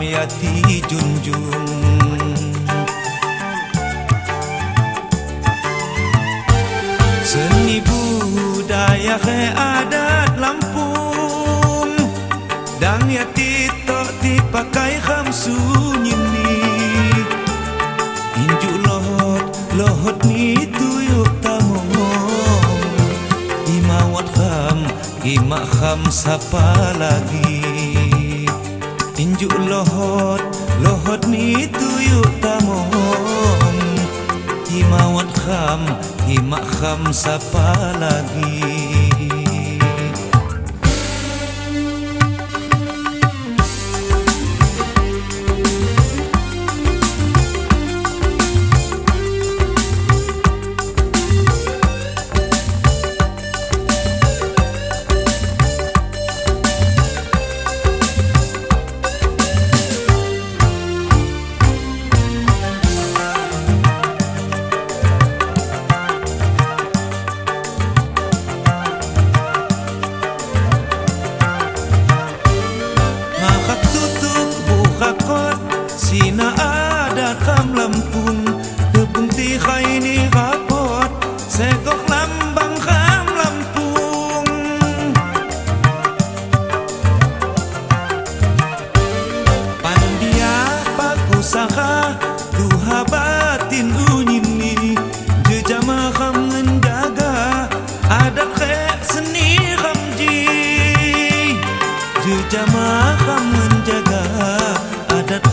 yati junjung. Seni budaya ke adat Lampung Dan yati tok dipakai kham sunyini Injuk lohot, lohot ni tuyuk tamong Imawat kham, imak kham sapa lagi Injuk lohot, lohot ni tuyuk tamong Himawat kham, himak kham sapa lagi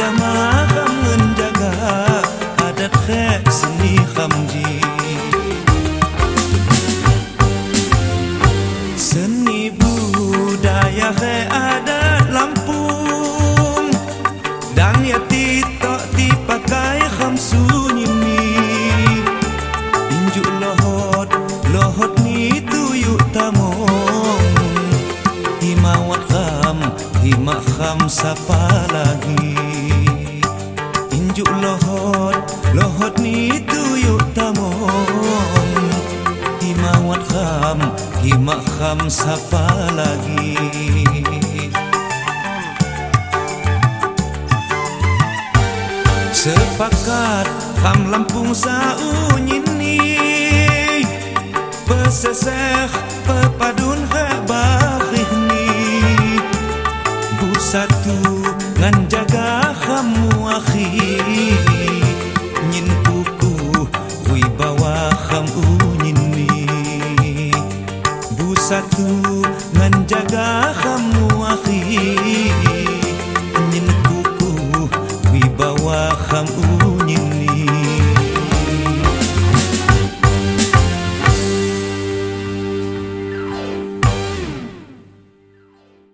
Jejama kam menjaga Adat khek seni kam ji Seni budaya khek adat Lampung Dan yati tok dipakai kham sunyimi Injuk lohot, lohot ni tuyuk tamong Himawat kham, himak kham sapa himak kham sapa lagi? Sepakat kam lampung saunyini Peseseh pepadun hebakhih ni. Busatu 看雾